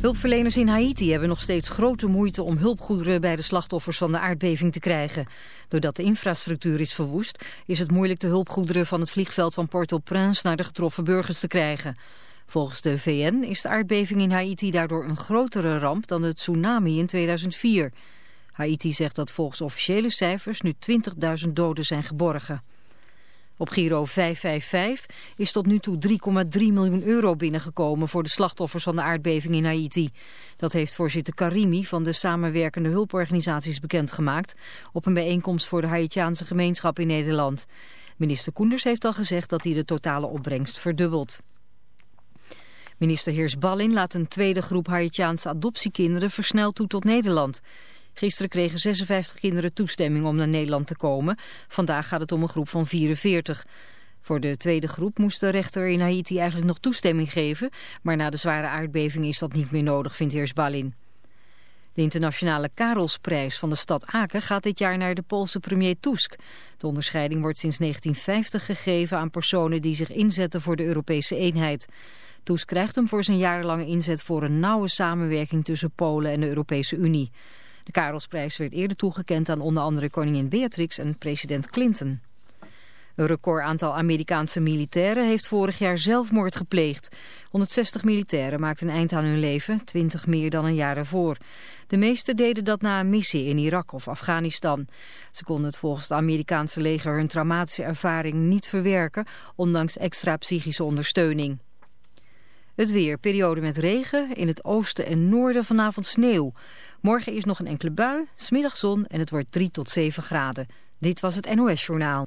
Hulpverleners in Haiti hebben nog steeds grote moeite om hulpgoederen bij de slachtoffers van de aardbeving te krijgen. Doordat de infrastructuur is verwoest, is het moeilijk de hulpgoederen van het vliegveld van Port-au-Prince naar de getroffen burgers te krijgen. Volgens de VN is de aardbeving in Haiti daardoor een grotere ramp dan de tsunami in 2004. Haiti zegt dat volgens officiële cijfers nu 20.000 doden zijn geborgen. Op Giro 555 is tot nu toe 3,3 miljoen euro binnengekomen voor de slachtoffers van de aardbeving in Haiti. Dat heeft voorzitter Karimi van de samenwerkende hulporganisaties bekendgemaakt op een bijeenkomst voor de Haitiaanse gemeenschap in Nederland. Minister Koenders heeft al gezegd dat hij de totale opbrengst verdubbelt. Minister Heers Ballin laat een tweede groep Haitiaanse adoptiekinderen versneld toe tot Nederland. Gisteren kregen 56 kinderen toestemming om naar Nederland te komen. Vandaag gaat het om een groep van 44. Voor de tweede groep moest de rechter in Haiti eigenlijk nog toestemming geven. Maar na de zware aardbeving is dat niet meer nodig, vindt heers Balin. De internationale Karelsprijs van de stad Aken gaat dit jaar naar de Poolse premier Tusk. De onderscheiding wordt sinds 1950 gegeven aan personen die zich inzetten voor de Europese eenheid. Tusk krijgt hem voor zijn jarenlange inzet voor een nauwe samenwerking tussen Polen en de Europese Unie. De Karelsprijs werd eerder toegekend aan onder andere koningin Beatrix en president Clinton. Een record aantal Amerikaanse militairen heeft vorig jaar zelfmoord gepleegd. 160 militairen maakten een eind aan hun leven, 20 meer dan een jaar ervoor. De meeste deden dat na een missie in Irak of Afghanistan. Ze konden het volgens het Amerikaanse leger hun traumatische ervaring niet verwerken, ondanks extra psychische ondersteuning. Het weer, periode met regen, in het oosten en noorden vanavond sneeuw. Morgen is nog een enkele bui, smiddag zon en het wordt 3 tot 7 graden. Dit was het NOS Journaal.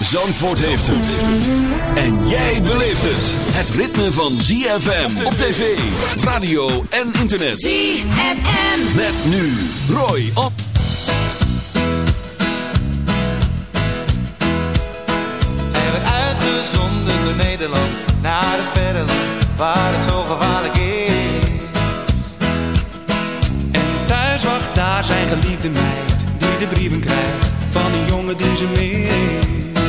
Zandvoort heeft het. En jij beleeft het. Het ritme van ZFM op tv, radio en internet. ZFM. Met nu Roy op. Hij werd uitgezonden door Nederland naar het verre land waar het zo gevaarlijk is. En thuis wacht daar zijn geliefde meid die de brieven krijgt van die jongen die ze mist.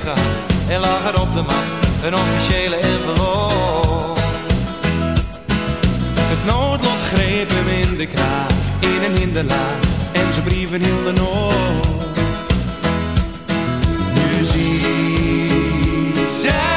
gehad lag er op de mat een officiële envelop. Het noodlot greep hem in de kraag, in een hinderlaag en zijn brieven hielden op. Nu ziet zij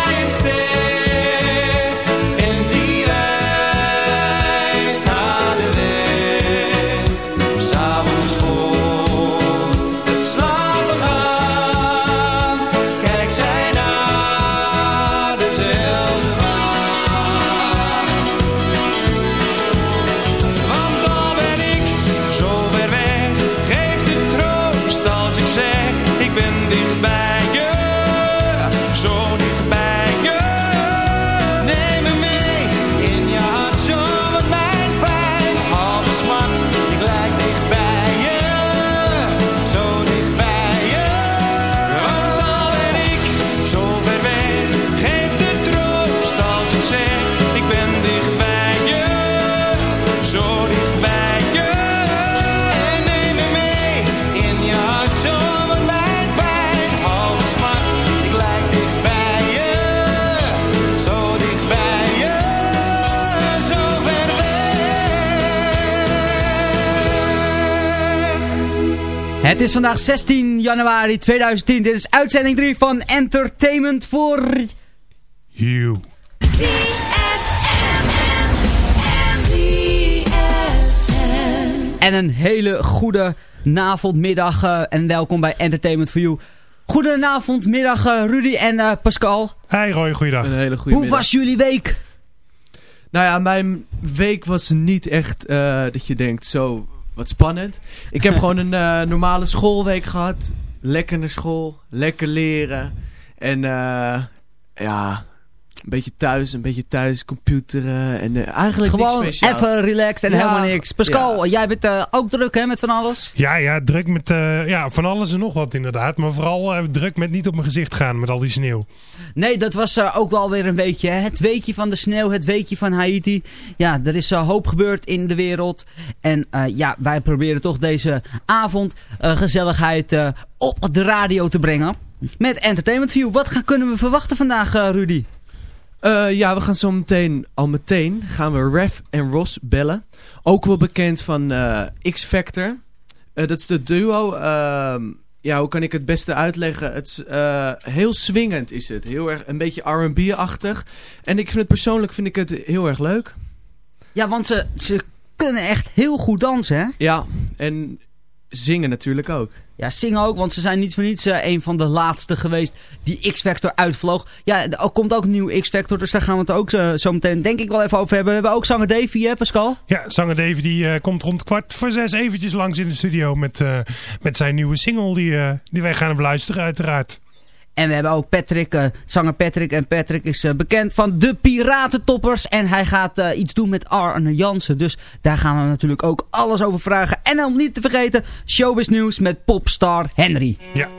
is vandaag 16 januari 2010. Dit is uitzending 3 van Entertainment voor You. En een hele goede avond, middag eh, en welkom bij Entertainment for You. Goedenavond, middag eh, Rudy en eh, Pascal. Hi Roy, goeiedag. Een hele goede Hoe was jullie week? Nou ja, mijn week was niet echt eh, dat je denkt, zo, wat spannend. Ik heb gewoon een eh, normale schoolweek gehad. Lekker naar school, lekker leren. En eh, ja, een beetje thuis, een beetje thuis computeren. En eh, eigenlijk Gewoon niks even relaxed en Ja, helemaal niks. Pascal, ja. jij bent eh, ook druk hè, met van alles? Ja, ja, druk met eh, ja, van alles en nog wat inderdaad. Maar vooral druk met niet op mijn gezicht gaan met al die sneeuw. Nee, dat was eh, ook wel weer een beetje hè. het weekje van de sneeuw, het weekje van Haiti. Ja, er is uh, hoop gebeurd in de wereld. En uh, ja, wij proberen toch deze avond uh, gezelligheid uh, op de radio te brengen. Met Entertainment View. Wat gaan, kunnen we verwachten vandaag, uh, Rudy? Uh, ja, we gaan zo meteen, al meteen, gaan we Ref en Ross bellen. Ook wel bekend van uh, X-Factor. Uh, dat is de duo. Uh, ja, hoe kan ik het beste uitleggen? Het is heel swingend is het. Heel erg, een beetje R&B-achtig. En ik vind het persoonlijk vind ik het heel erg leuk. Ja, want ze, ze kunnen echt heel goed dansen, hè? Ja, en zingen natuurlijk ook. Ja, zingen ook, want ze zijn niet voor niets uh, een van de laatste geweest die X-Factor uitvloog. Ja, er komt ook een nieuw X-Factor, dus daar gaan we het ook uh, zo meteen denk ik wel even over hebben. We hebben ook zanger Davy, hè Pascal? Ja, zanger Davy die uh, komt rond kwart voor zes eventjes langs in de studio met, uh, met zijn nieuwe single die, uh, die wij gaan beluisteren uiteraard. En we hebben ook Patrick, uh, zanger Patrick. En Patrick is uh, bekend van de Piratentoppers. En hij gaat uh, iets doen met Arne Jansen. Dus daar gaan we natuurlijk ook alles over vragen. En om niet te vergeten, showbiz nieuws met popstar Henry. Ja.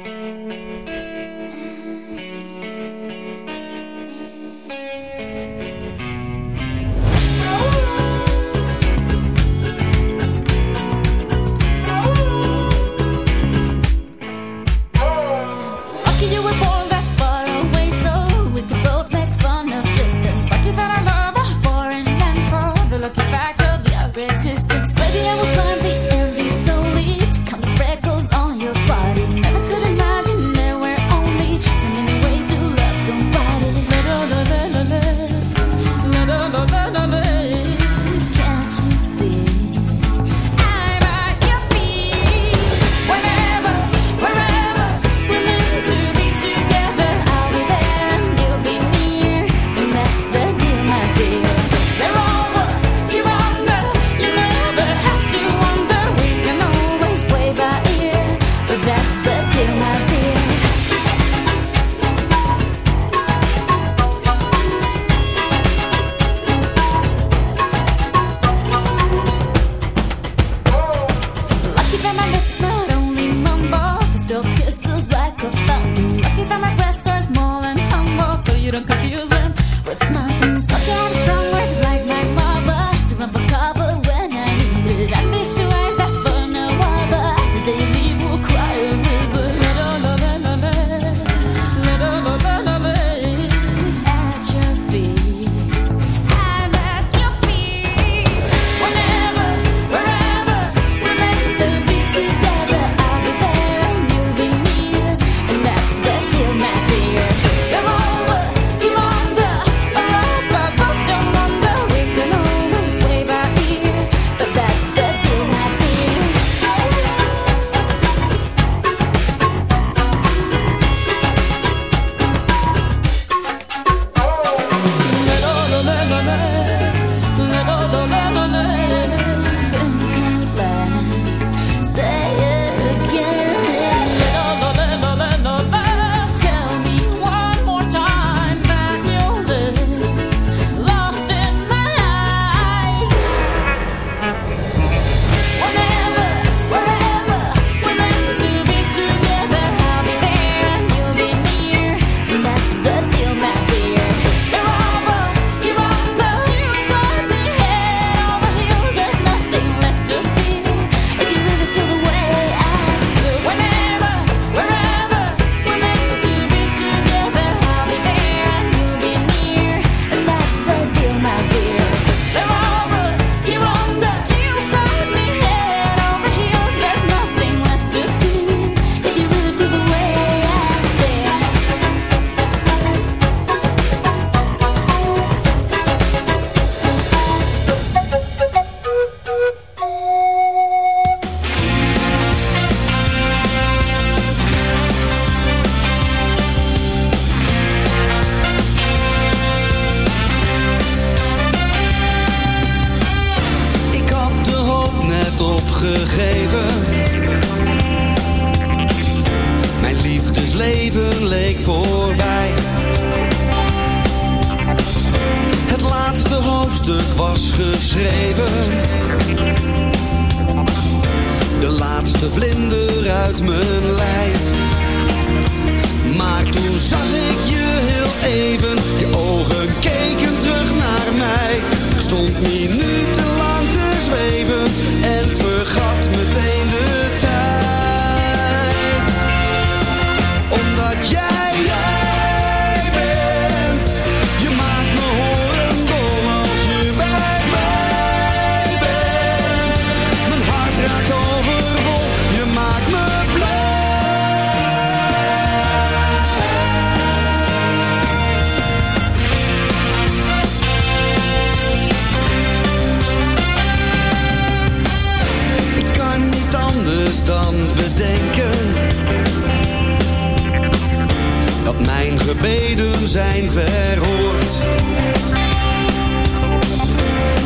Zijn verhoord.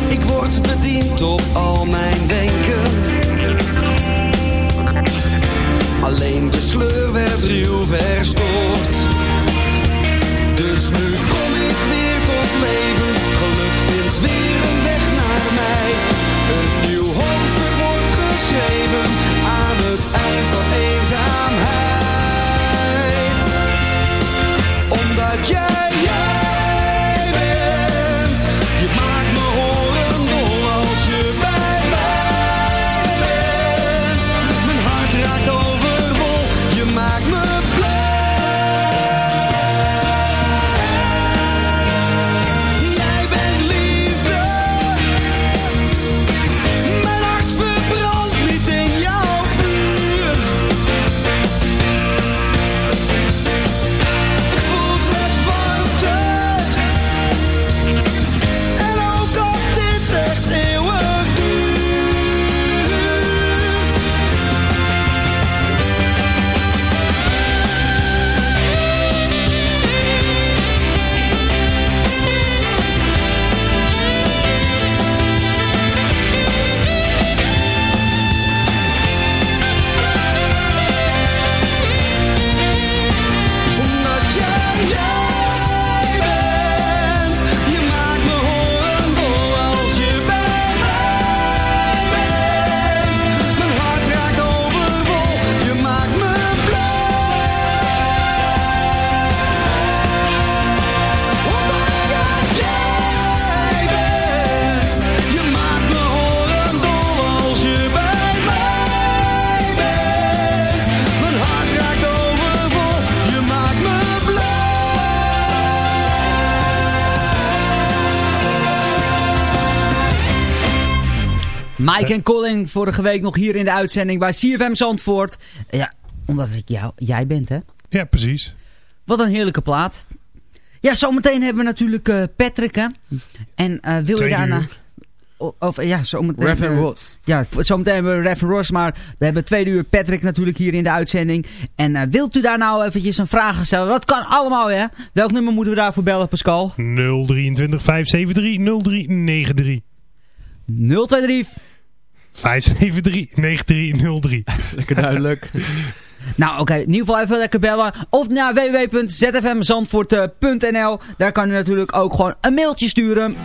Ik word bediend op al mijn wenken Alleen de sleur werd ruw verstoord Mike en Colin vorige week nog hier in de uitzending bij CFM Zandvoort. Ja, omdat ik jou, jij bent hè. Ja, precies. Wat een heerlijke plaat. Ja, zometeen hebben we natuurlijk eh, Patrick hè. En eh, wil Twee je daarna... uur. O- Of, ja, zometeen... Rev en Ross. Ja, zometeen hebben we Rev en Ross, maar we hebben twee uur Patrick natuurlijk hier in de uitzending. En eh, wilt u daar nou eventjes een vraag stellen? Dat kan allemaal, hè? Welk nummer moeten we daarvoor bellen, Pascal? 023 573 0393. 023. 573 9303. Lekker duidelijk. Nou, oké, in ieder geval even lekker bellen. Of naar www.zfmzandvoort.nl. Daar kan u natuurlijk ook gewoon een mailtje sturen.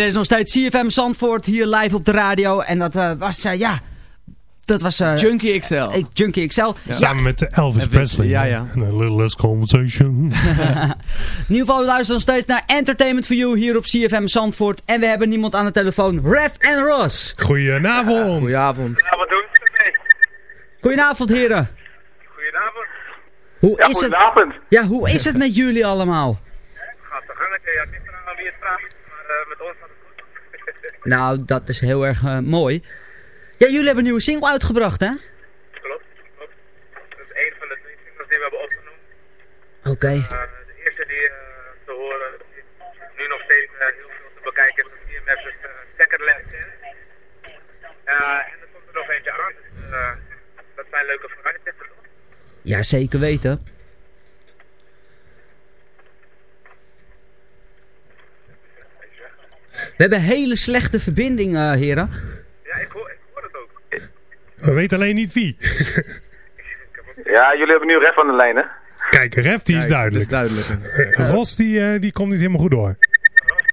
En er is nog steeds CFM Zandvoort hier live op de radio. En dat eh, was, eh, ja... Dat was... eh, Junkie XL. eh, Junkie XL. Ja. Samen met Elvis Presley. ja, ja. En a little less conversation. In ieder geval, we luisteren nog steeds naar Entertainment for You hier op CFM Zandvoort. En we hebben niemand aan de telefoon. Ref en Ross. Goedenavond. Goedenavond. Ja, wat doen we? Goedenavond, heren. Goedenavond. Hoe Ja, is goedenavond. Het, ja, hoe is het met jullie allemaal? Gaat de gangetje. Ja, het ligt eraan wie het vraagt. Maar eh, met ons het. Nou, dat is heel erg eh, mooi. Ja, jullie hebben een nieuwe single uitgebracht, hè? klopt, klopt. Dat is één van de twee singles die we hebben opgenomen. Oké. Eh, de eerste die eh, te horen, die nu nog steeds heel veel te bekijken is, CMS is uh, Second en er komt er nog eentje aan, dus dat zijn leuke vooruitzichten, toch? Ja, zeker weten. We hebben hele slechte verbinding, eh, heren. Ja, ik hoor, ik hoor het ook. We weten alleen niet wie. Ja, jullie hebben nu Ref aan de lijn, hè? Kijk, Ref die is duidelijk. is duidelijk. Eh, Ros die, eh, die komt niet helemaal goed door.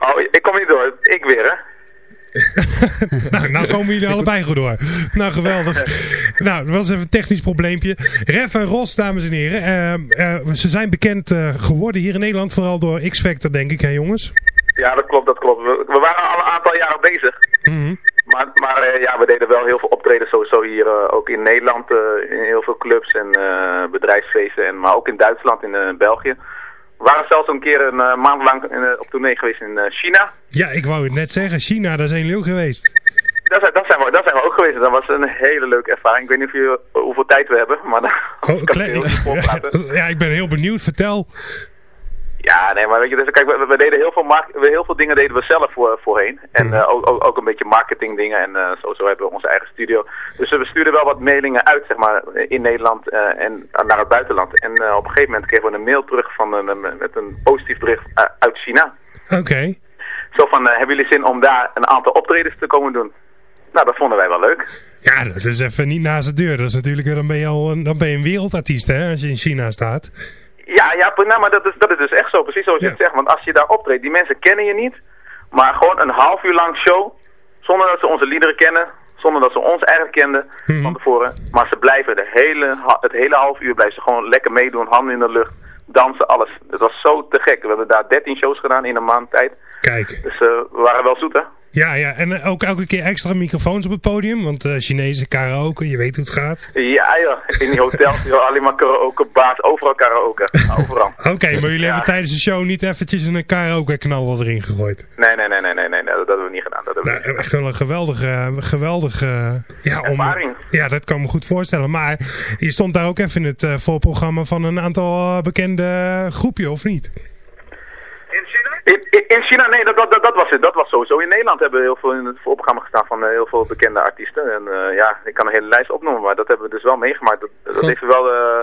Oh, ik kom niet door. Ik weer, hè? nou, nou komen jullie allebei goed door. Nou, geweldig. Nou, dat was even een technisch probleempje. Ref en Ros, dames en heren. eh, eh, ze zijn bekend eh, geworden hier in Nederland, vooral door X-Factor, denk ik, hè jongens? Ja, dat klopt, dat klopt. We, we waren al een aantal jaren bezig. Mhm. Maar, maar eh, ja, we deden wel heel veel optreden sowieso hier, eh, ook in Nederland, eh, in heel veel clubs en bedrijfsfeesten, en, maar ook in Duitsland, in België. We waren zelfs een keer een maand lang op tournee geweest in China. Ja, ik wou het net zeggen. China, daar zijn jullie ook geweest. Daar zijn, daar, zijn we, daar zijn we ook geweest dat was een hele leuke ervaring. Ik weet niet of je, hoeveel tijd we hebben, maar Oh, kan ik heel ja, ik ben heel benieuwd. Vertel. Ja, nee, maar weet je, dus, kijk, we, we deden heel veel, we, heel veel dingen deden we zelf voor, voorheen. En eh, ook, ook, ook een beetje marketing dingen en eh, zo, zo hebben we onze eigen studio. Dus we stuurden wel wat mailingen uit, zeg maar, in Nederland eh, en naar het buitenland. En op een gegeven moment kregen we een mail terug van een, met een positief bericht uit China. Oké. Zo van, hebben jullie zin om daar een aantal optredens te komen doen? Nou, dat vonden wij wel leuk. Ja, dat is even niet naast de deur. Dat is natuurlijk, dan ben je al een, dan ben je een wereldartiest, hè, als je in China staat. Ja, ja, nou, maar dat is, dat is dus echt zo, precies zoals je het zegt. Want als je daar optreedt, die mensen kennen je niet. Maar gewoon een half uur lang show, zonder dat ze onze liederen kennen, zonder dat ze ons eigenlijk kenden van tevoren. Maar ze blijven de hele, het hele half uur blijven ze gewoon lekker meedoen, handen in de lucht, dansen, alles. Het was zo te gek. We hebben daar 13 shows gedaan in een maand tijd. Kijk. Dus eh, we waren wel zoet, hè? Ja, ja. En eh, ook elke keer extra microfoons op het podium. Want eh Chinese karaoke, je weet hoe het gaat. Ja, joh. In die hotels, joh, alleen maar karaoke, baas, overal karaoke. Overal. Oké, maar jullie hebben tijdens de show niet eventjes een karaoke knal erin gegooid. Nee, nee, nee, nee, nee, nee, nee, dat hebben we niet gedaan. Dat hebben we Nou, echt wel een geweldige, geweldige ja, om, Ervaring. ja, dat kan ik me goed voorstellen. Maar je stond daar ook even in het eh, voorprogramma van een aantal eh, bekende groepje, of niet? In, in, in China, nee, dat, dat, dat, was het. Dat was sowieso. In Nederland hebben we heel veel in het voorprogramma gestaan van eh, heel veel bekende artiesten. En eh, ja, ik kan een hele lijst opnoemen, maar dat hebben we dus wel meegemaakt. Dat, dat heeft wel eh,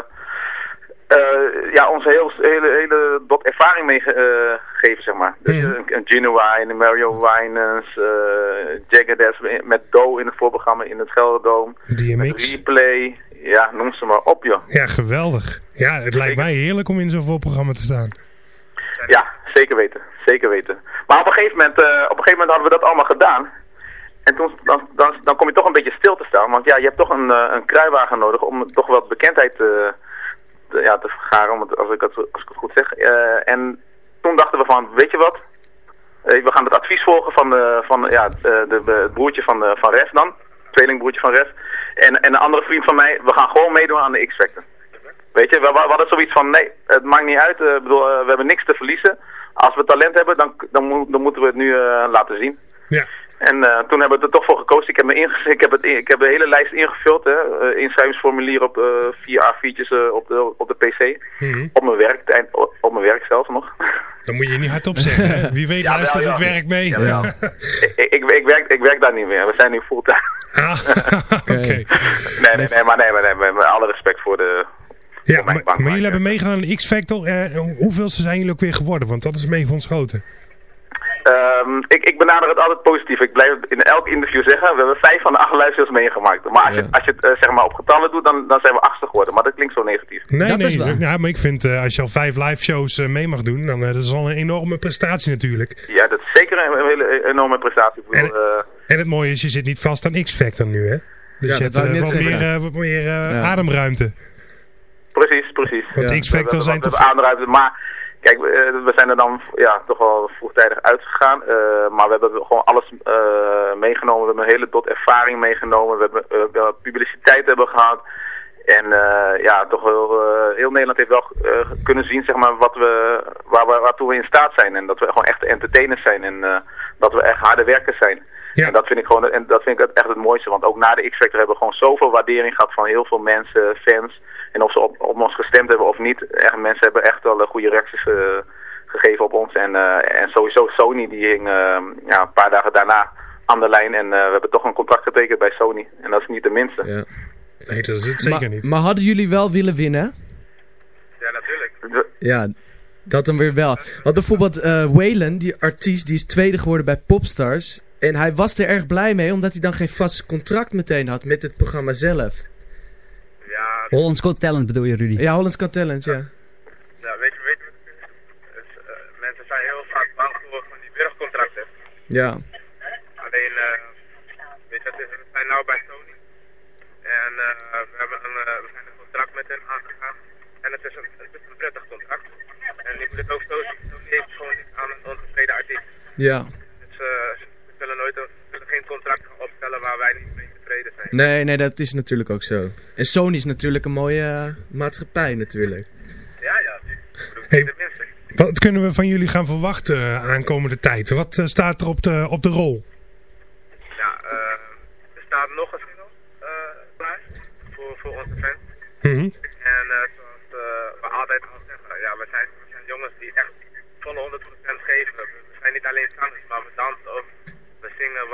eh, ja, onze heel, hele, hele dot ervaring meegegeven, zeg maar. Dus, Mhm. een, een Genuine, Mario Winans, uh, Jagged met Do in het voorprogramma in het Gelderdoom. DMX. Replay, ja, noem ze maar op, joh. Ja, geweldig. Ja, het lijkt mij heerlijk om in zo'n voorprogramma te staan. Ja, zeker weten. Zeker weten. Maar op een gegeven moment, eh, op een gegeven moment hadden we dat allemaal gedaan. En toen, dan, dan, dan kom je toch een beetje stil te staan. Want ja, je hebt toch een, eh, een kruiwagen nodig om toch wat bekendheid te, te- ja, te vergaren, om als, ik het, als ik het goed zeg. Eh, en toen dachten we van, weet je wat? Eh, we gaan het advies volgen van, de, van ja, de, de, het broertje van, eh, van Ref dan. Tweelingbroertje van Ref. En, en een andere vriend van mij, we gaan gewoon meedoen aan de X-Factor. Weet je, we, we hadden zoiets van, nee, het maakt niet uit. eh, bedoel, eh, we hebben niks te verliezen. Als we talent hebben, dan, dan, moet- dan moeten we het nu eh, laten zien. Ja. En toen hebben we er toch voor gekozen. Ik heb, me ik heb, het ik heb de hele lijst ingevuld. Hè, inschrijvingsformulier op vier A4'tjes eh, op, de, op de PC. Mhm. Op mijn werk, op mijn werk zelf nog. Dan moet je niet hardop zeggen. Wie weet Jawel, luistert het ja. werk mee. Jawel. ik, ik, ik, werk, ik werk daar niet meer. We zijn nu fulltime. Oké. Nee, nee, nee, maar nee, maar nee, met alle respect voor de... Ja, maar, maar jullie hebben meegedaan aan de X-Factor. Eh, hoeveelste zijn jullie ook weer geworden? Want dat is mee van schoten. Ehm, ik, ik benader het altijd positief. Ik blijf in elk interview zeggen, we hebben vijf van de acht luisteraars meegemaakt. Maar als je, als je het eh, zeg maar op getallen doet, dan, dan zijn we achtste geworden. Maar dat klinkt zo negatief. Nee, nee. Ja, maar ik vind eh, als je al vijf live shows mee mag doen, dan uh, dat is al een enorme prestatie natuurlijk. Ja, dat is zeker een, een hele enorme prestatie. Bedoel, eh, En het mooie is, je zit niet vast aan X-Factor nu, hè? Dus Ja, je hebt net wat meer, wat meer Ja. ademruimte. Precies, precies. Ja. X-Factor zijn toch- Maar kijk, we, eh, we zijn er dan ja, toch wel vroegtijdig uitgegaan. eh, maar we hebben gewoon alles eh, meegenomen. We hebben een hele dot ervaring meegenomen. We hebben eh, wel publiciteit hebben gehad. En eh, ja, toch wel, eh, heel Nederland heeft wel eh, kunnen zien zeg maar, wat we, waar, we, waartoe we in staat zijn. En dat we gewoon echte entertainers zijn. En eh, dat we echt harde werkers zijn. En dat vind ik gewoon en dat vind ik echt het mooiste. Want ook na de X-Factor hebben we gewoon zoveel waardering gehad van heel veel mensen, fans. En of ze op, op ons gestemd hebben of niet. Echt, mensen hebben echt wel eh, goede reacties eh, gegeven op ons. En, eh, en sowieso Sony die hing ja, een paar dagen daarna aan de lijn. En eh, we hebben toch een contract getekend bij Sony. En dat is niet de minste. Ja. Nee, dat is het maar, zeker niet. Maar hadden jullie wel willen winnen? Ja, natuurlijk. Ja, dat dan weer wel. Want bijvoorbeeld eh Waylon, die artiest, die is tweede geworden bij Popstars. En hij was er erg blij mee, omdat hij dan geen vast contract meteen had met het programma zelf. Hollands Got Talent bedoel je, Rudy? Ja, Hollands Got Talent, ja. Ja, weet je, weet je wat het is? Dus, eh, mensen zijn heel vaak bang voor van die burgcontracten. Ja. Alleen, eh, weet je, we zijn nou bij Sony. En eh, we, hebben een, eh, we zijn een contract met hen aangegaan. En het is een, het is een prettig contract. En ik moet het ook zo zien, Sony heeft gewoon niet aan een ontevreden artiest. Ja. Dus eh, ze willen nooit een, ze willen geen contract gaan opstellen waar wij niet mee tevreden zijn. Nee, nee, dat is natuurlijk ook zo. En Sony is natuurlijk een mooie eh, maatschappij natuurlijk. Ja, ja. Hey, wat kunnen we van jullie gaan verwachten eh, aankomende tijd? Wat eh, staat er op de, op de rol? Ja, er staat nog een single eh, klaar voor, voor onze fans. Mhm. En eh, zoals eh, we altijd al zeggen, ja, we zijn, we zijn jongens die echt volle 100% geven. We, zijn niet alleen zangers, maar we dansen ook. We zingen.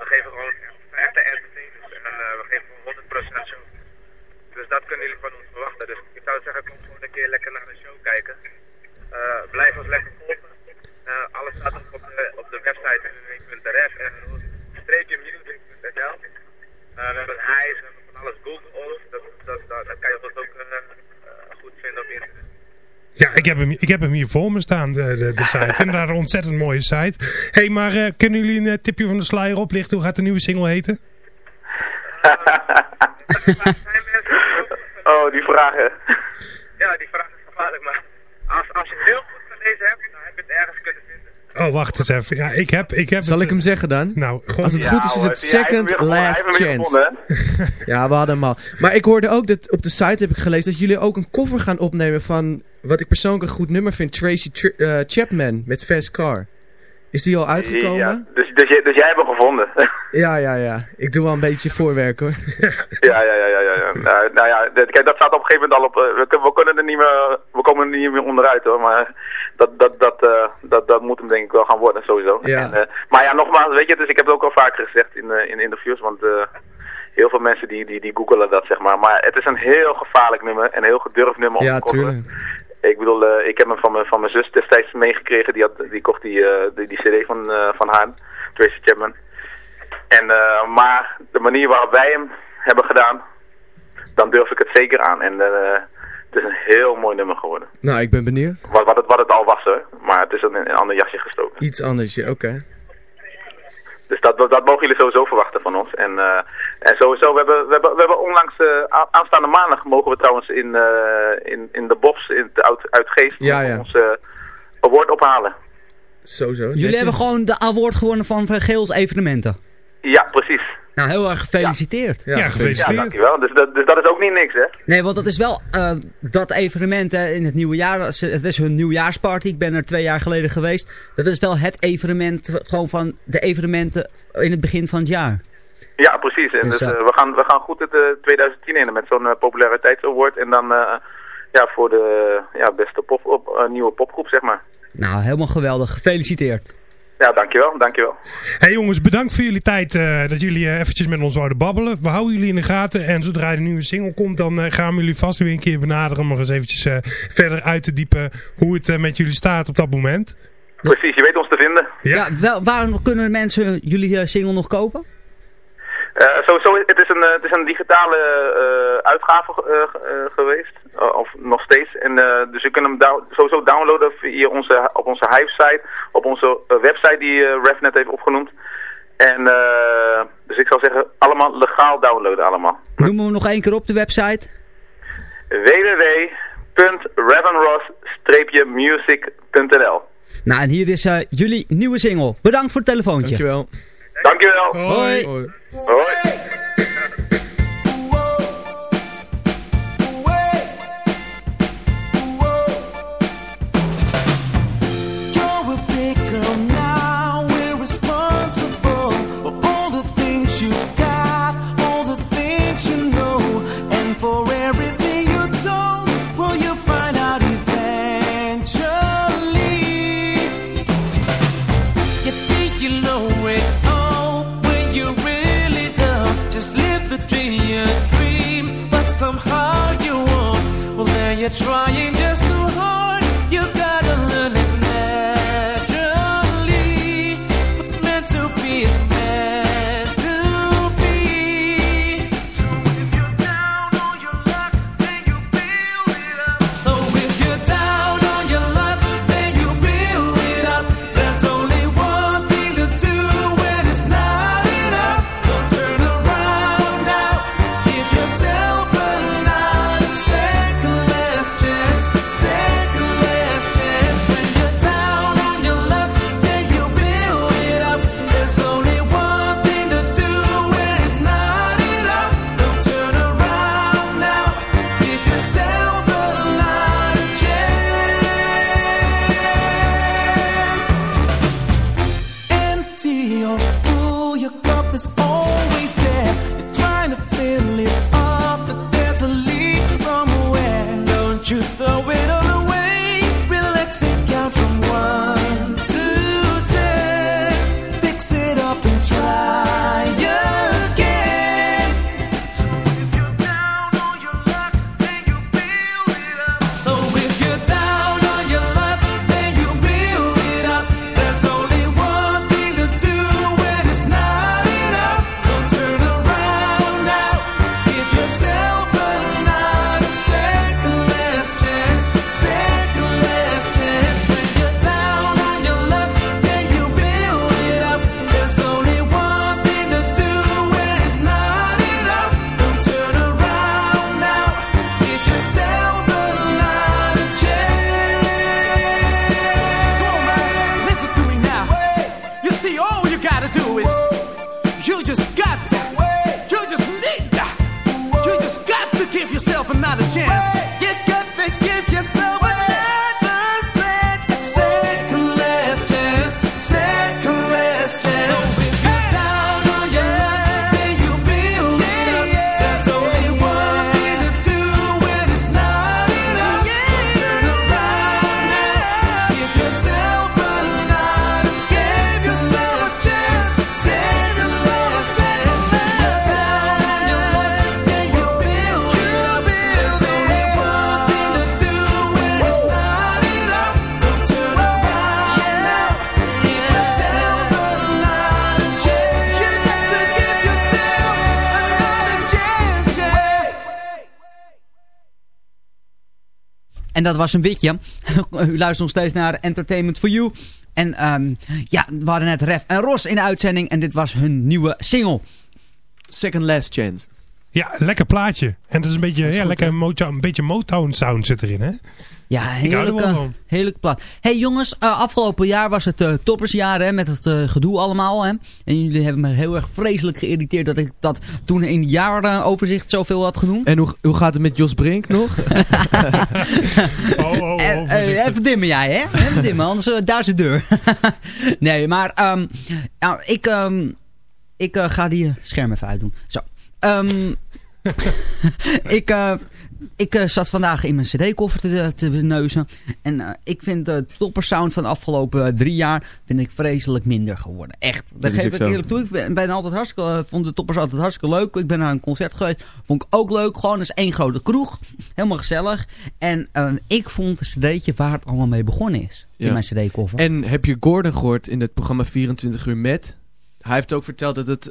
We geven gewoon echt, we zijn echte entertainers. En eh, we geven gewoon 100% Dus dat kunnen jullie van ons verwachten. Dus ik zou zeggen, kom gewoon een keer lekker naar de show kijken. Eh, blijf ons lekker volgen. Eh, alles staat op de, op de website www.rf en streepje music.nl. Eh, we hebben ijs, we hebben van alles Google. Dat, dat, dat, kan je ons ook goed vinden op internet. Ja, ik heb, hem, ik heb hem hier voor me staan, de, de, de site. Inderdaad, een ontzettend mooie site. Hey, maar kunnen jullie een tipje van de sluier oplichten? Hoe gaat de nieuwe single heten? oh, die vragen. Ja, die vraag is gevaarlijk, maar als, als je het heel goed gelezen hebt, dan heb je het ergens kunnen vinden. Oh, wacht eens even. Ja, ik heb, ik heb Zal ik hem zeggen dan? Nou, gewoon... Als het Ja, goed is, is het second last chance. ja, we hadden hem al. Maar ik hoorde ook dat op de site heb ik gelezen dat jullie ook een cover gaan opnemen van wat ik persoonlijk een goed nummer vind, Tracy eh, Chapman met Fast Car. Is die al uitgekomen? Ja, dus, dus, jij, dus jij hebt hem gevonden. Ja, ja, ja. Ik doe wel een beetje voorwerk hoor. ja, ja, ja, ja, ja. ja. Nou, nou ja, kijk, dat staat op een gegeven moment al op. eh, we, kun- we kunnen er niet meer, we komen er niet meer onderuit hoor. Maar dat, dat, dat, eh, dat, dat moet hem denk ik wel gaan worden sowieso. Ja. En, eh, maar ja, nogmaals, weet je, dus ik heb het ook al vaker gezegd in, in interviews, want heel veel mensen die, die, die googelen dat zeg maar. Maar het is een heel gevaarlijk nummer en een heel gedurfd nummer om Ja, te tuurlijk. Ik bedoel, eh, ik heb hem van mijn, van mijn zus destijds meegekregen. Die, had, die kocht die, eh, die, die cd van, eh, van haar, Tracy Chapman. En, maar de manier waarop wij hem hebben gedaan, dan durf ik het zeker aan. En het is een heel mooi nummer geworden. Nou, ik ben benieuwd. Wat, wat, het, wat het al was hoor, maar het is in een ander jasje gestoken. Iets anders, ja, oké. Dus dat, dat mogen jullie sowieso verwachten van ons. En, eh, en sowieso, we hebben, we hebben, we hebben onlangs, eh, aanstaande maandag mogen we trouwens in, eh, in, in de Bobs, in het Oud, uit Geest, Ja, ja. ons award ophalen. Sowieso. Jullie hebben gewoon de award gewonnen van Van Geels evenementen. Ja, precies. Nou, heel erg gefeliciteerd. Ja, Ja, dankjewel. Dus dat, dus dat is ook niet niks, hè? Nee, want dat is wel eh, dat evenement hè, in het nieuwe jaar. Het is hun nieuwjaarsparty. Ik ben er twee jaar geleden geweest. Dat is wel het evenement gewoon van de evenementen in het begin van het jaar. Ja, precies. En Dus, dus, eh, eh, we, gaan, we gaan goed het eh, 2010 in met zo'n populariteitsaward. En dan eh, ja, voor de ja, beste pop, op, nieuwe popgroep, zeg maar. Nou, helemaal geweldig. Gefeliciteerd. Ja, dankjewel, dankjewel. Hey jongens, bedankt voor jullie tijd eh, dat jullie eh, eventjes met ons zouden babbelen. We houden jullie in de gaten en zodra de nieuwe single komt, dan eh, gaan we jullie vast weer een keer benaderen om nog eens eventjes eh, verder uit te diepen hoe het met jullie staat op dat moment. Precies, je weet ons te vinden. Ja, wel, waarom kunnen mensen jullie single nog kopen? Eh, sowieso, het is een, het is een digitale eh, uitgave geweest, of nog steeds. En, eh, dus je kunt hem sowieso downloaden via onze, op onze Hive-site, op onze eh, website die eh Ref net heeft opgenoemd. En eh, dus ik zou zeggen, allemaal legaal downloaden allemaal. Noemen we nog één keer op de website. www.revanross-music.nl Nou, en hier is eh, jullie nieuwe single. Bedankt voor het telefoontje. Dankjewel. Dankjewel. Hoi. Hoi. Hoi. Trying is all En dat was een witje. U luistert nog steeds naar Entertainment for You. En ehm, ja, we hadden net Ref en Ros in de uitzending. En dit was hun nieuwe single. Second Last Chance. Ja, lekker plaatje. En het is een beetje, is ja, goed, lekker? Motown, een beetje Motown sound zit erin, hè? Ja, er heerlijk, heerlijk plat. hey jongens, eh, afgelopen jaar was het eh, toppersjaar hè, met het eh, gedoe allemaal. Hè. En jullie hebben me heel erg vreselijk geïrriteerd dat ik dat toen in het jaaroverzicht zoveel had genoemd. En hoe, hoe gaat het met Jos Brink nog? Oh, oh, oh, even dimmen jij, hè? Even dimmen, anders daar is de deur. nee, maar ehm, nou, ik, ehm, ik ga die scherm even uitdoen. Zo. Ehm, ik eh, ik eh, zat vandaag in mijn cd-koffer te, te neuzen. En eh, ik vind de toppersound van de afgelopen drie jaar vind ik vreselijk minder geworden. Echt. Dat, geef ik eerlijk toe. Ik ben, ben altijd hartstikke, vond de toppers altijd hartstikke leuk. Ik ben naar een concert geweest. Vond ik ook leuk. Gewoon eens één grote kroeg. Helemaal gezellig. En ik vond een cd'tje waar het allemaal mee begonnen is. Ja. In mijn cd-koffer. En heb je Gordon gehoord in het programma 24 uur met? Hij heeft ook verteld dat het...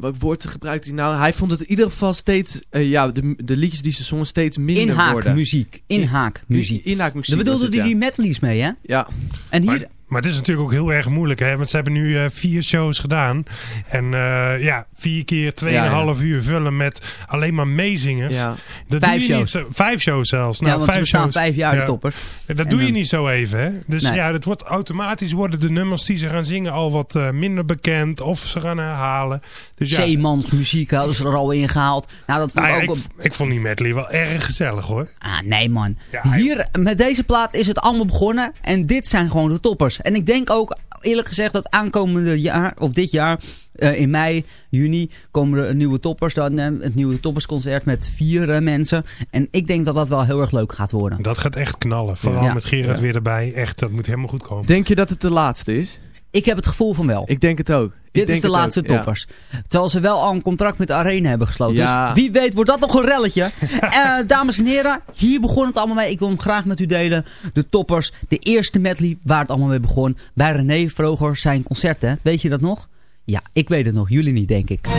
welk woord gebruikt hij nou? Hij vond het in ieder geval steeds... eh, ja, de, de liedjes die ze zongen steeds minder worden. Inhaakmuziek. Inhaakmuziek. In- Inhaakmuziek Daar bedoelde hij ja. die medleys mee, hè? Ja. En hier... Maar, maar het is natuurlijk ook heel erg moeilijk, hè? Want ze hebben nu eh, vier shows gedaan. En eh, ja, vier keer 2,5 Ja, ja. uur vullen met alleen maar meezingers. Ja. Dat Vijf doe je shows. Niet vijf shows zelfs. ja, Nou, want ze vijf bestaan shows. vijf jaar Ja. de toppers. Dat En doe je niet zo even, hè? Dus Nee. ja, dat wordt automatisch worden de nummers die ze gaan zingen al wat eh, minder bekend. Of ze gaan herhalen. Dus ja, Zeemans muziek hadden ze er al in gehaald. Nou, dat vond nou ja, ik ik, ook... op- ik vond die medley wel erg gezellig, hoor. Ah, nee man. Ja, Hier, met deze plaat is het allemaal begonnen. En dit zijn gewoon de toppers. En ik denk ook, eerlijk gezegd, dat aankomende jaar, of dit jaar, eh, in mei, juni, komen er nieuwe toppers. Dan eh, het nieuwe toppersconcert met vier eh, mensen. En ik denk dat dat wel heel erg leuk gaat worden. Dat gaat echt knallen. Vooral Ja. met Gerard weer erbij. Echt, dat moet helemaal goed komen. Denk je dat het de laatste is? Ik heb het gevoel van wel. Ik denk het ook. Ik Dit is de ook, laatste ja. toppers. Terwijl ze wel al een contract met de Arena hebben gesloten. Ja. Dus wie weet wordt dat nog een relletje. Eh, dames en heren, hier begon het allemaal mee. Ik wil hem graag met u delen. De toppers, de eerste medley waar het allemaal mee begon. Bij René Vroger zijn concerten. Weet je dat nog? Ja, ik weet het nog. Jullie niet, denk ik. We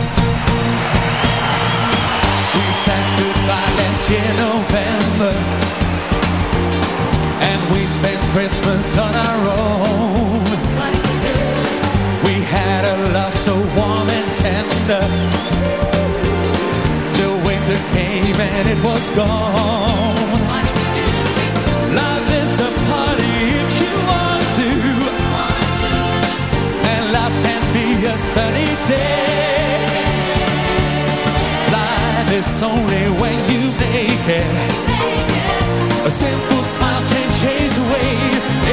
said goodbye last year November And we spent Christmas on our own so warm and tender Till winter came and it was gone Love is a party if you want to And love can be a sunny day Life is only when you make it. A simple smile can chase away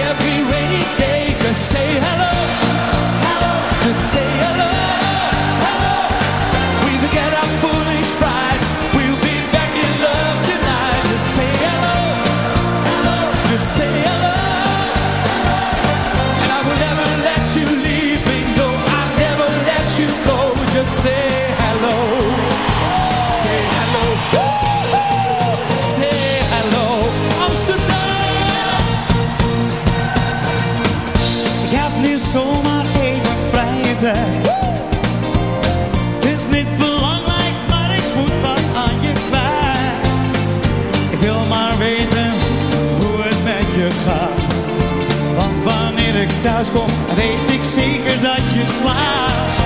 every rainy day. Just say hello. Want wanneer ik thuis kom, weet ik zeker dat je slaapt.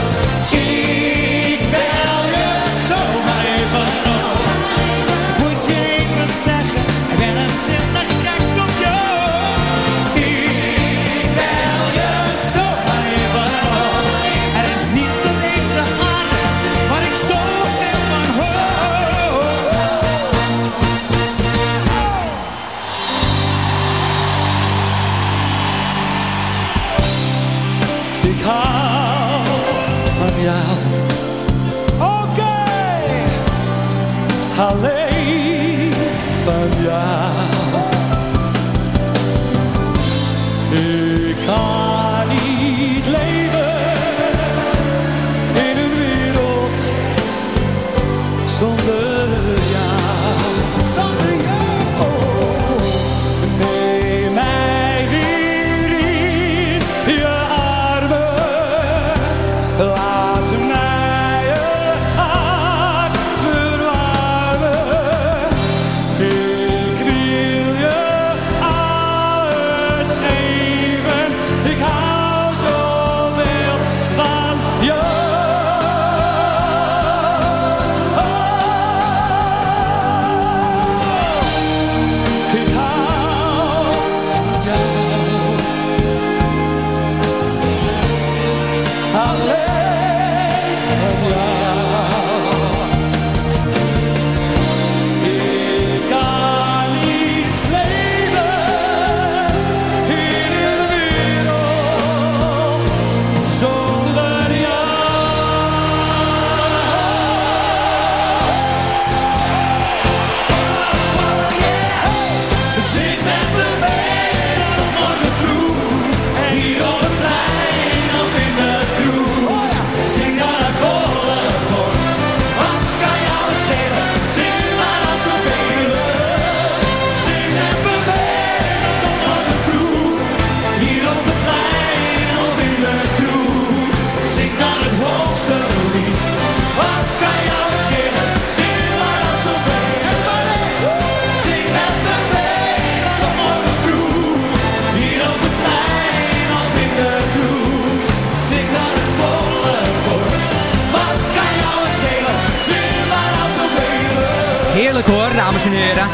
Heren.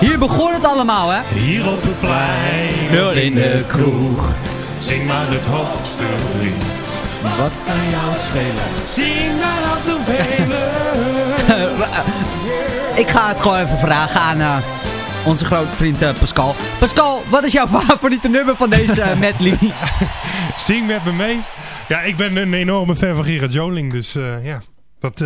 Hier begon het allemaal, hè? Hier op het plein, Heel in de kroeg. Zing maar het hoogste lied. Wat kan jou het schelen? Zing maar als zoveel. Ik ga het gewoon even vragen aan eh, onze grote vriend eh, Pascal. Pascal, wat is jouw favoriete nummer van deze eh, medley? Zing met me mee. Ja, ik ben een enorme fan van Gerard Joling, dus ja, dat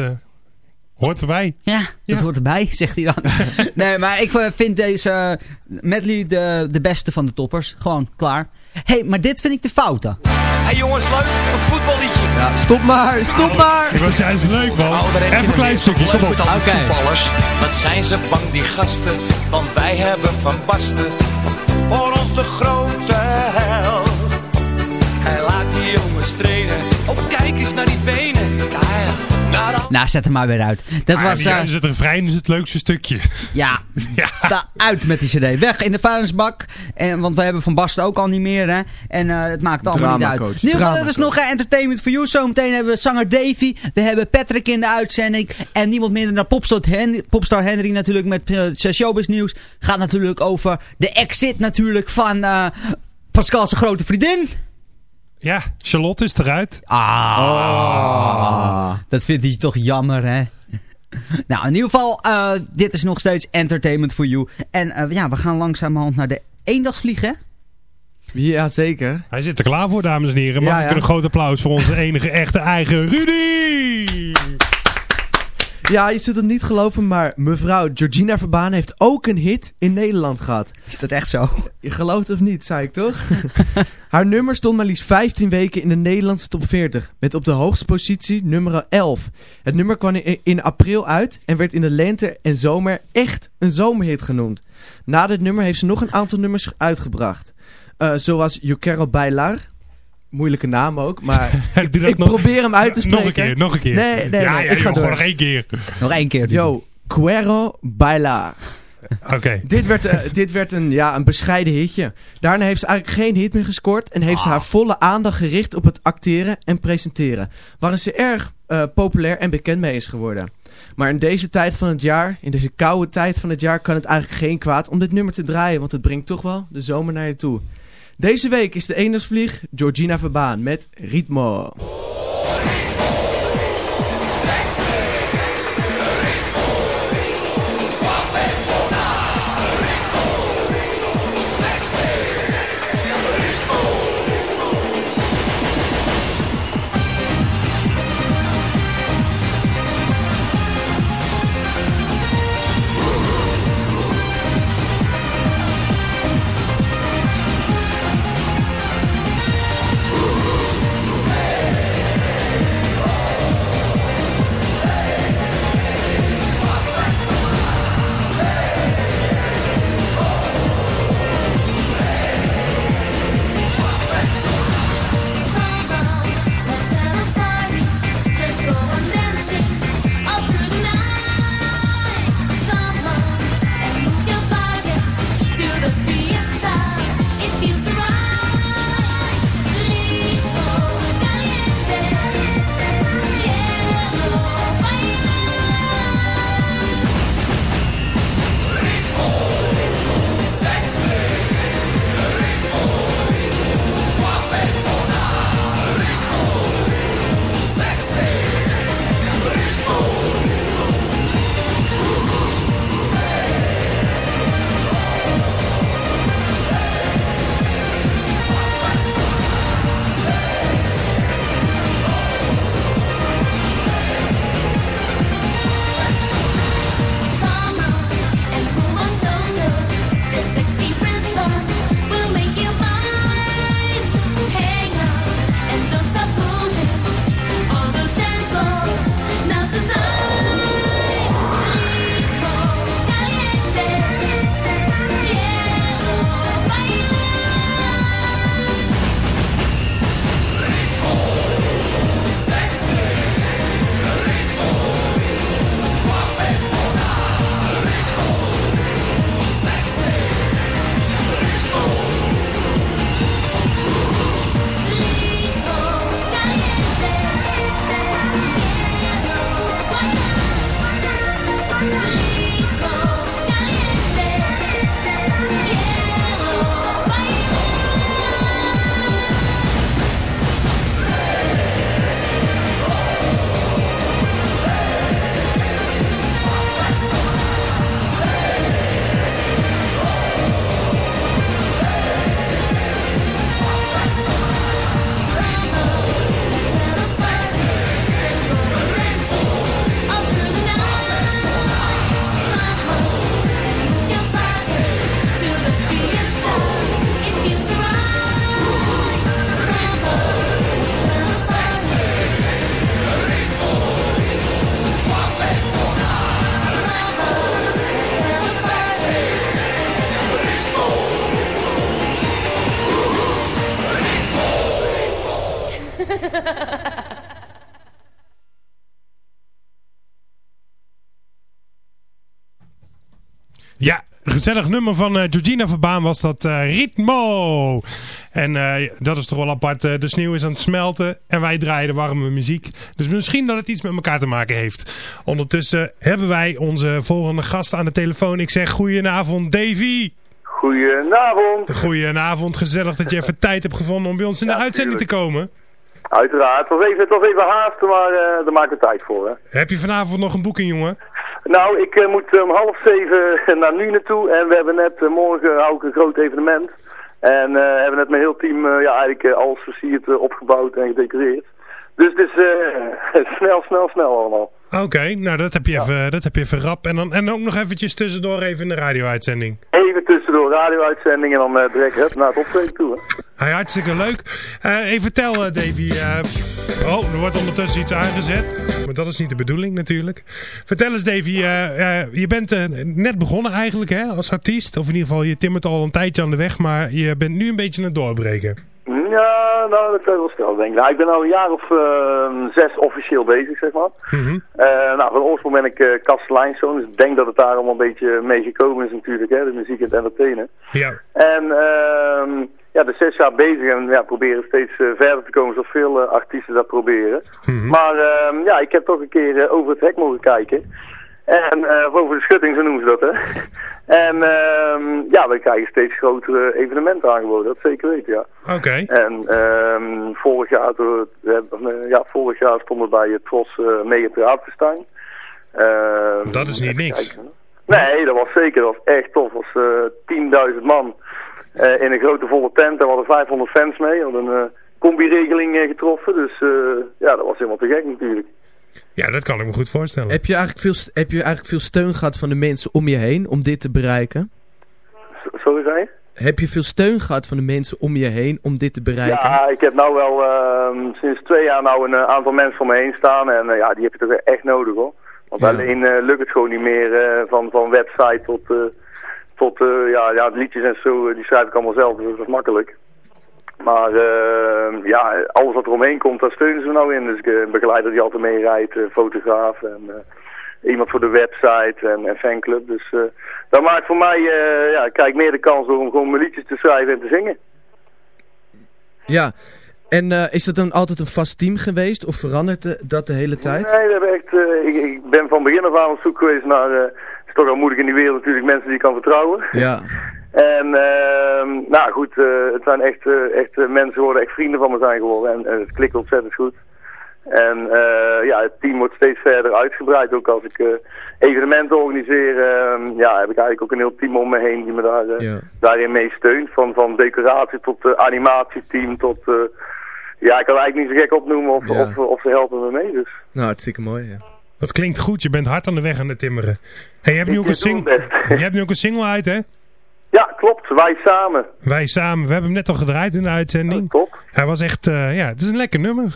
hoort erbij. Ja, dat Ja. hoort erbij, zegt hij dan. nee, maar ik vind deze eh, medley de, de beste van de toppers. Gewoon, klaar. hey, maar dit vind ik de fouten. Hey jongens, leuk, een voetballiedje. Ja, stop maar, stop maar! Ik was juist leuk, man. Oh, je Even een klein stukje, Leuk kom op. met voetballers. Wat zijn ze bang, die gasten. Want wij hebben Van Basten. Voor ons de grote held. Hij laat die jongens trainen. Oh, kijk eens naar die benen. Ja, Nou, zet hem maar weer uit. Dat Ah, was, die- eh, dus het refrein is het leukste stukje. ja, Ja. uit met die cd. Weg in de vuilnisbak. En, want we hebben Van Basten ook al niet meer, hè. En eh, het maakt allemaal niet uit. In ieder geval, het is nog entertainment for you. Zometeen hebben we zanger Davy. We hebben Patrick in de uitzending. En niemand minder dan Popstar, Hen Popstar Henry natuurlijk met uh, showbiz nieuws. Gaat natuurlijk over de exit natuurlijk van Pascal's grote vriendin. Ja, Charlotte is eruit. Ah, dat vindt hij toch jammer, hè? Nou, in ieder geval, eh, dit is nog steeds entertainment for you. En eh, ja, we gaan langzamerhand naar de eendagsvlieg, hè? Ja, zeker. Hij zit er klaar voor, dames en heren. Mag Ja, ik ja. een groot applaus voor onze enige echte eigen Rudy? Ja, je zult het niet geloven, maar mevrouw Georgina Verbaan heeft ook een hit in Nederland gehad. Is dat echt zo? Je gelooft of niet, zei ik toch? Haar nummer stond maar liefst 15 weken in de Nederlandse top 40. Met op de hoogste positie nummer 11. Het nummer kwam in, april uit en werd in de lente en zomer echt een zomerhit genoemd. Na dit nummer heeft ze nog een aantal nummers uitgebracht. Eh, zoals Yo Quiero Bailar. Moeilijke naam ook, maar ik, Doe dat ik nog- probeer hem uit te spreken. Nog een keer, nog een keer. Nee, nee, ja, nee, ja, ik ga joh, door. gewoon nog één keer. Nog één keer. Yo, Quiero Bailar. Oké. Dit werd, eh, dit werd een, ja, een bescheiden hitje. Daarna heeft ze eigenlijk geen hit meer gescoord en heeft ze haar volle aandacht gericht op het acteren en presenteren. Waarin ze erg eh, populair en bekend mee is geworden. Maar in deze tijd van het jaar, in deze koude tijd van het jaar, kan het eigenlijk geen kwaad om dit nummer te draaien, want het brengt toch wel de zomer naar je toe. Deze week is de eendagsvlieg Georgina Verbaan met Ritmo. Gezellig nummer van eh, Georgina Verbaan was dat eh, Ritmo. En eh, dat is toch wel apart. de sneeuw is aan het smelten en wij draaien de warme muziek. Dus misschien dat het iets met elkaar te maken heeft. Ondertussen hebben wij onze volgende gast aan de telefoon. Ik zeg goedenavond Davy. Goedenavond. Goedenavond, gezellig dat je even tijd hebt gevonden om bij ons in de uitzending te komen. Uiteraard. Het was even, het was even haasten, maar daar maken we tijd voor. Hè. Heb je vanavond nog een boeking, jongen? Nou, ik eh, moet om half zeven naar nu naartoe en we hebben net, eh, morgen hou ik een groot evenement. En eh, hebben net mijn heel team eh, ja, eigenlijk eh, alles versierd, eh, opgebouwd en gedecoreerd. Dus het is eh, snel, snel, snel allemaal. Oké, nou dat heb, je even, dat heb je even rap. En, dan, en ook nog eventjes tussendoor even in de radio-uitzending. Even tussendoor radio-uitzending en dan eh, direct naar het optreden toe. Hartstikke leuk. Eh even vertel, eh, Davy. oh, er wordt ondertussen iets aangezet. Maar dat is niet de bedoeling natuurlijk. Vertel eens, Davy. je bent net begonnen eigenlijk hè, als artiest. Of in ieder geval, je timmert al een tijdje aan de weg. Maar je bent nu een beetje aan het doorbreken. Ja, nou, dat kan je wel snel denk ik. Nou, ik ben al een jaar of eh, zes officieel bezig, zeg maar. Mhm. Eh, nou, van oorsprong ben ik uh, kastelijnszoon, dus ik denk dat het daar allemaal een beetje mee gekomen is natuurlijk, hè, de muziek en het entertainen. Ja. En ehm ja, de zes jaar bezig en ja, proberen steeds eh, verder te komen, zoals veel eh, artiesten dat proberen. Mhm. Maar ehm, ja, ik heb toch een keer eh, over het hek mogen kijken. En eh, of over de schutting, zo noemen ze dat, hè. En ehm ja, we krijgen steeds grotere evenementen aangeboden, dat zeker weten, ja. Oké. En ehm vorig, jaar, toen we hebben- eh, ja, vorig jaar stonden we bij het Tros uh, Theaterfestijn. Ehm, Dat is niet niks. kijken. Nee, dat was zeker. Dat was echt tof. Dat was eh 10.000 man eh, in een grote volle tent. En we hadden 500 fans mee. We hadden een eh, combi-regeling eh, getroffen. Dus eh, ja, dat was helemaal te gek natuurlijk. Ja, dat kan ik me goed voorstellen. Heb je, eigenlijk veel, heb je eigenlijk veel steun gehad van de mensen om je heen om dit te bereiken? Sorry, zei je? Heb je veel steun gehad van de mensen om je heen om dit te bereiken? Ja, ik heb nou wel ehm, sinds twee jaar nou een eh, aantal mensen om me heen staan. En eh, ja, die heb je toch echt nodig hoor. Want Ja. alleen eh, lukt het gewoon niet meer eh, van, van website tot, eh, tot eh, ja, ja, liedjes en zo. die schrijf ik allemaal zelf, dus dat is makkelijk. Maar eh, ja, alles wat er omheen komt, daar steunen ze me nou in. Dus ik eh, begeleider die altijd meerijdt, eh, fotograaf en eh, iemand voor de website en, en fanclub. Dus dat maakt voor mij, ja, ik krijg meer de kans om gewoon mijn liedjes te schrijven en te zingen. Ja. En is dat dan altijd een vast team geweest of verandert de- dat de hele tijd? Nee, we hebben echt, eh, ik, ik ben van begin af aan op zoek geweest naar, het is toch al moeilijk in die wereld natuurlijk, mensen die je kan vertrouwen. Ja. En ehm nou goed, eh, het zijn echt, eh, echt eh, mensen geworden, echt vrienden van me zijn geworden en, en het klikt ontzettend goed. En eh, ja, het team wordt steeds verder uitgebreid. Ook als ik eh, evenementen organiseer, ehm, ja, heb ik eigenlijk ook een heel team om me heen die me daar, Ja. daarin mee steunt. Van, van decoratie tot animatieteam tot, eh, ja, ik kan het eigenlijk niet zo gek opnoemen of, Ja. of, of ze helpen me mee. Dus. Nou, hartstikke mooi. Ja. Dat klinkt goed, je bent hard aan de weg aan het timmeren. Hey, je hebt nu ook een, Ik doe sing mijn best. je hebt nu ook een single uit, hè? Ja. Wij samen. Wij samen, we hebben hem net al gedraaid in de uitzending. Top. Hij was echt, eh, ja, het is een lekker nummer.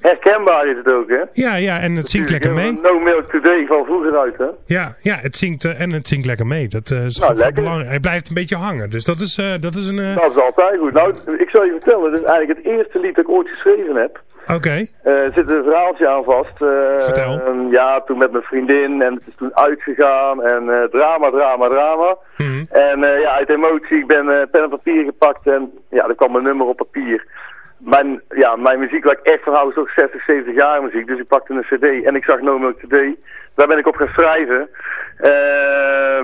Herkenbaar is het ook, hè? Ja, ja, en het zingt lekker mee. No Milk Today van vroeger uit, hè? Ja, ja het zingt, eh, en het zingt lekker mee. Dat eh, is Nou, lekker. belangrijk. Hij blijft een beetje hangen, dus dat is, dat is een... Dat is altijd goed. Nou, ik zal je vertellen, dit is eigenlijk het eerste lied dat ik ooit geschreven heb. Oké, Eh, Er zit een verhaaltje aan vast. Eh, Vertel. ehm, ja, toen met mijn vriendin en het is toen uitgegaan en eh, drama, drama, drama. Mhm. En ja, uit emotie, ik ben pen en papier gepakt en ja, er kwam een nummer op papier. Mijn, ja, mijn muziek waar ik echt van hou is ook 60, 70 jaar muziek. Dus ik pakte een cd en ik zag No Milk Today. Daar ben ik op gaan schrijven.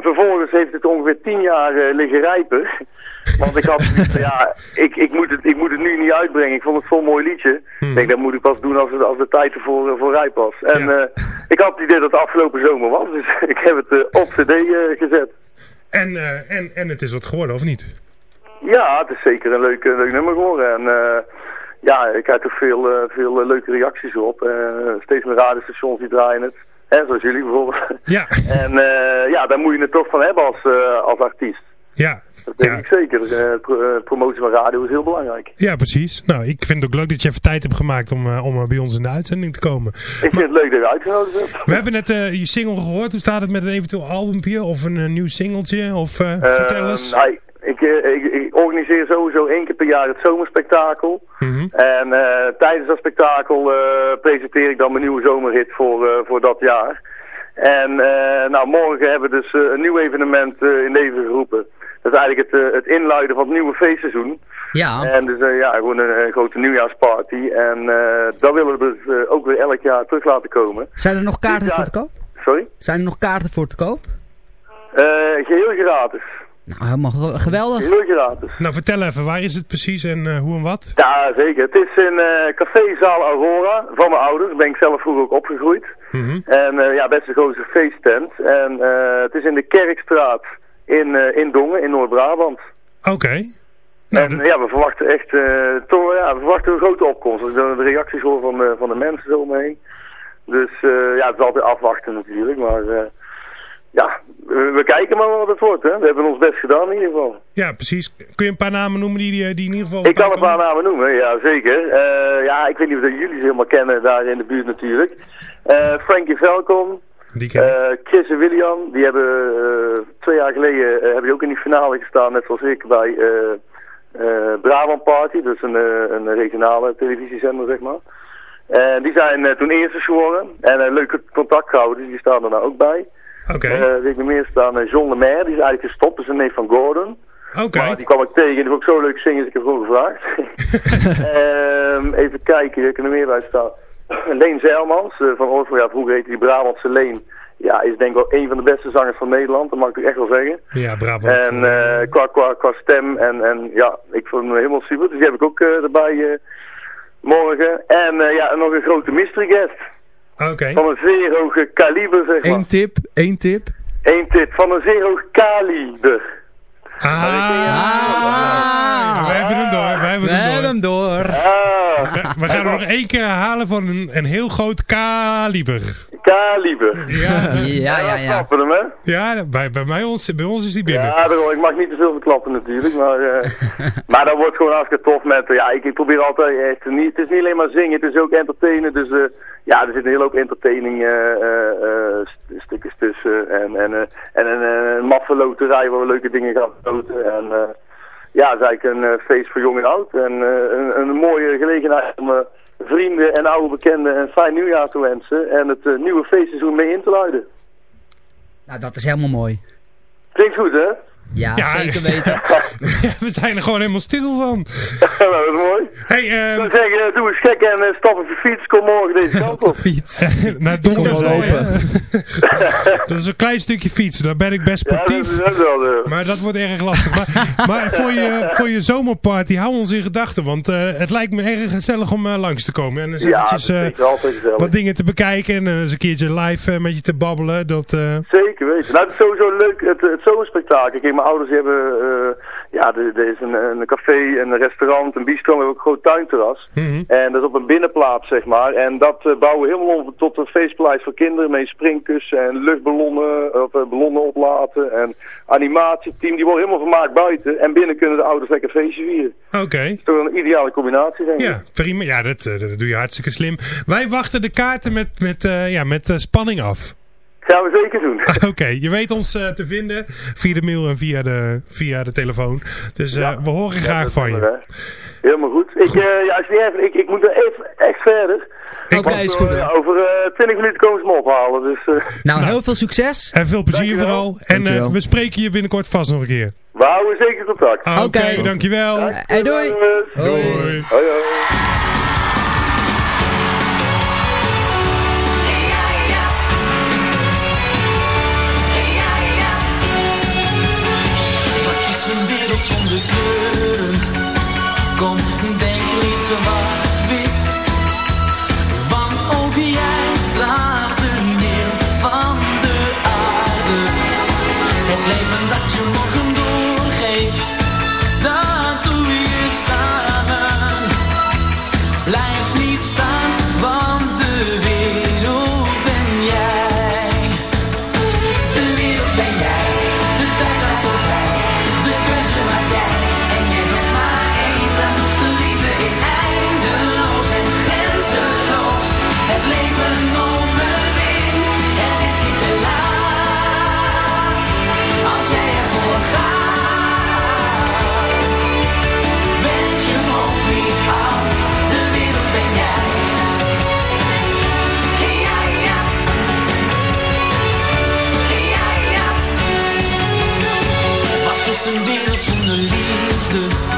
Vervolgens heeft het ongeveer 10 jaar liggen rijpen. Want ik had, ja, ik, ik, moet het, ik moet het nu niet uitbrengen. Ik vond het zo'n mooi liedje. Ik denk, dat moet ik pas doen als, het, als de tijd ervoor eh, voor rijp was. En eh, ik had het idee dat het afgelopen zomer was. Dus ik heb het eh, op cd gezet. en, en, en het is wat geworden, of niet? Ja, het is zeker een leuk, leuk nummer geworden. En ja, ik krijg toch veel, veel leuke reacties op. Steeds meer radiostations die draaien het. Hè, zoals jullie bijvoorbeeld. Ja. En ja, daar moet je het toch van hebben als, als artiest. Ja, Dat denk ik zeker. Pro- eh, promotie van radio is heel belangrijk. ja, precies. Nou, ik vind het ook leuk dat je even tijd hebt gemaakt om, eh, om bij ons in de uitzending te komen. Ik vind het leuk dat je uitgenodigd hebt. We hebben net je single gehoord. Hoe staat het met een eventueel albumpje of een, nieuw singeltje? Of eh, Eh, vertel eens. nee, ik, ik, ik organiseer sowieso één keer per jaar het zomerspektakel. Mhm. En tijdens dat spektakel presenteer ik dan mijn nieuwe zomerhit voor, voor dat jaar. En nou, morgen hebben we dus een nieuw evenement in leven geroepen. Dat is eigenlijk het, eh, het inluiden van het nieuwe feestseizoen. Ja. En dus eh, ja, gewoon een, een grote nieuwjaarsparty. En eh dat willen we dus ook weer elk jaar terug laten komen. Zijn er nog kaarten voor te koop? Sorry? Zijn er nog kaarten voor te koop? Eh, geheel gratis. Nou, helemaal ge- geweldig. Geheel gratis. Nou, vertel even, waar is het precies en eh, hoe en wat? Ja, zeker. Het is in eh cafézaal Aurora van mijn ouders. Daar ben ik zelf vroeger ook opgegroeid. Mhm. En eh, ja, best een grote feesttent. En eh, het is in de Kerkstraat in, eh, in Dongen, in Noord-Brabant. Oké. Nou, en ja, we verwachten echt eh, toch, ja, we verwachten een grote opkomst. Dan de reacties hoor van, de van de mensen zo omheen. Dus eh, ja, het is altijd afwachten natuurlijk. Maar ja, we, we kijken maar wat het wordt. Hè. We hebben ons best gedaan in ieder geval. Ja, precies. Kun je een paar namen noemen die, die, in ieder geval... Ik kan een paar namen noemen, ja zeker. Ja, ik weet niet of jullie ze helemaal kennen daar in de buurt natuurlijk. Eh Frankie Velkom, Die ken ik. eh, Chris en William, die hebben eh, twee jaar geleden eh, hebben die ook in die finale gestaan, net zoals ik, bij Brabant Party. Dat is een, een regionale televisiezender, zeg maar. En die zijn toen eerste geworden en een leuk contact gehouden, dus die staan er nou ook bij. Oké. Ik nog meer staan eh, John Lemaire, die is eigenlijk gestopt, dat is een neef van Gordon. Oké. Maar die kwam ik tegen, die vond ik zo leuk zingen, dus ik heb gewoon gevraagd. Ehm, even kijken, hier kan er meer bij staan. Leen Zeilmans, eh, van Orfel, ja, vroeger heette die Brabantse Leen. Ja, is denk ik wel een van de beste zangers van Nederland, dat mag ik echt wel zeggen. Ja, Brabant. En eh, qua, qua, qua stem en, en ja, ik vond hem helemaal super. Dus die heb ik ook eh, erbij eh, morgen. En eh, ja, nog een grote mystery guest. Oké. Van een zeer hoge kaliber, zeg maar. Eén tip, één tip. Eén tip, van een zeer hoog kaliber. Ah, wij hebben hem door, wij hebben We hem hebben door. hem door. Ah, We- We gaan hem nog één keer herhalen van een, een heel groot kaliber. Kaliber. Ja, Ja, ja, ja. Snappen hem, hè? ja bij, bij, mij ons, bij ons is die binnen. Ja, daarom, ik mag niet te veel verklappen natuurlijk, maar, eh, maar dat wordt gewoon hartstikke tof met, eh, ja, ik, ik probeer altijd echt, niet, het is niet alleen maar zingen, het is ook entertainen, dus eh, ja, er zit een hele hoop entertaining eh, eh, eh, st- stukjes tussen en, en, eh, en een, eh, een maffe loterij waar we leuke dingen gaan loten en eh, ja, het is eigenlijk een eh, feest voor jong en oud en eh, een, een mooie gelegenheid om eh, vrienden en oude bekenden een fijn nieuwjaar te wensen en het eh, nieuwe feestseizoen mee in te luiden. Nou, dat is helemaal mooi. Klinkt goed, hè? Ja, Ja. zeker weten. Ja, we zijn er gewoon helemaal stil van. nou, dat is mooi. Hey, ehm zou zeggen, doe eens gek en uh, stap op je fiets, kom morgen deze kant op. Fiets. naar donderdag. wel lopen. Dat is een klein stukje fietsen, daar ben ik best dat sportief. dat wel de... Maar dat wordt erg lastig. Maar, maar voor, je, voor je zomerparty, hou ons in gedachten. Want eh, het lijkt me erg gezellig om eh, langs te komen. En eens Ja, dat eventjes eh, wat dingen te bekijken. En eh, eens een keertje live eh, met je te babbelen. Dat, eh, Zeker weten. Nou, het is sowieso leuk, het, het zomerspektakel. Mijn ouders hebben, eh, ja, er, er is een, een café, een restaurant, een bistro, we hebben ook een groot tuinterras. mhm. En dat is op een binnenplaats, zeg maar. En dat eh, bouwen we helemaal om tot een feestpaleis voor kinderen met springkussen en luchtballonnen, of eh, ballonnen oplaten en animatieteam. Die worden helemaal vermaakt buiten. En binnen kunnen de ouders lekker feestje vieren. Oké. Dat is toch een ideale combinatie, denk ik. Ja, prima. Ja, dat, dat doe je hartstikke slim. Wij wachten de kaarten met, met, ja, met spanning af. Gaan we zeker doen. Oké, je weet ons eh, te vinden via de mail en via de, via de telefoon. Dus eh, we horen graag van je. Helemaal goed. Ik, eh, ja, als je even, ik, ik moet er even echt verder. Oké, is goed. over eh 20 minuten komen ze me ophalen. Dus eh, Nou, heel veel succes. En veel plezier Dankjewel. vooral. En eh, Dankjewel. we spreken je binnenkort vast nog een keer. we houden zeker contact. Oké, dankjewel. Hey, doei. Doei. Hoi, hoi. Is een wereld is een wereld zonder liefde.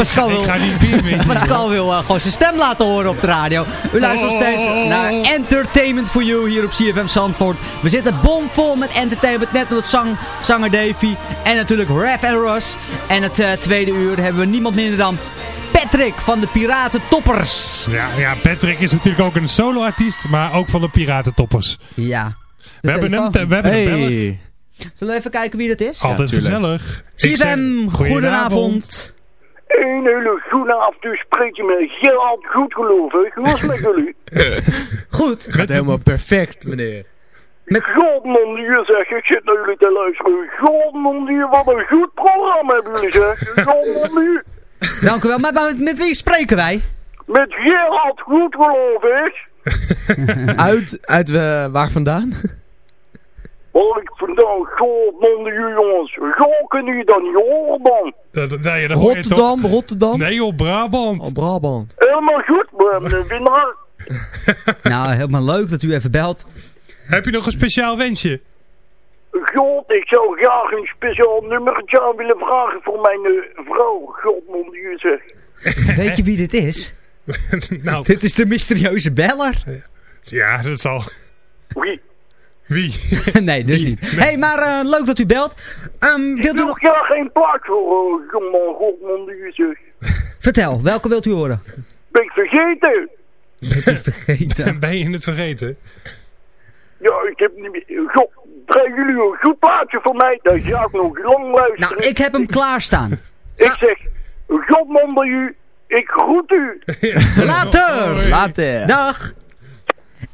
Pascal wil, Ik ga niet mee Pascal wil eh, gewoon zijn stem laten horen op de radio. U luistert nog steeds naar Entertainment for You hier op CFM Zandvoort. We zitten bomvol met entertainment. Net met zang, zanger Davy. En natuurlijk Raf en Ross. En het eh, tweede uur hebben we niemand minder dan Patrick van de Piraten Toppers. Ja, ja, Patrick is natuurlijk ook een solo-artiest, maar ook van de Piratentoppers. Ja. We hebben hem, we hebben hem. Hey. Zullen we even kijken wie dat is? Altijd gezellig. CFM, goedenavond. Een hele goede avond, u spreekt je met Gerard goed gelovig. Hoe is het met jullie? Goed. Gaat helemaal perfect, meneer. Met God man hier zeg, ik zit naar jullie te luisteren. God man hier, wat een goed programma hebben jullie zeg. God man hier. Dank u wel. Maar met, met wie spreken wij? Met Gerard goed. Uit, uit eh, waar vandaan? Waar ik vandaan, God man hier jongens. Kun je dan horen man. Nee, dat? Rotterdam, Rotterdam. Nee op Brabant. Oh, Brabant. Helemaal goed, Winnaar. Nou, helemaal leuk dat u even belt. Heb je nog een speciaal wensje? God, ik zou graag een speciaal nummertje aan willen vragen voor mijn eh, vrouw. God man hier zeg. Weet je wie dit is? nou, Dit is de mysterieuze beller. ja, dat zal... Wie? Wie? nee, dus niet. Hé, hey, maar eh, leuk dat u belt. Ehm, Ik wilt u wil nog... graag geen plaat voor uh, zeg. Vertel, welke wilt u horen? Ben ik vergeten? Vergeten. Ben je het vergeten? Ja, ik heb niet meer... God, draaien jullie een goed plaatje voor mij? Dan ga ik nog lang luisteren. Nou, ik heb hem klaarstaan. Ik zeg, God man bij u, ik groet u. Later! Later. Dag!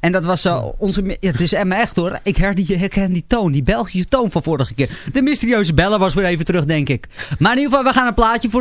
En dat was uh, onze... Ja, het is echt hoor. Ik herken die toon, die Belgische toon van vorige keer. De mysterieuze bellen was weer even terug, denk ik. Maar in ieder geval, we gaan een plaatje voor...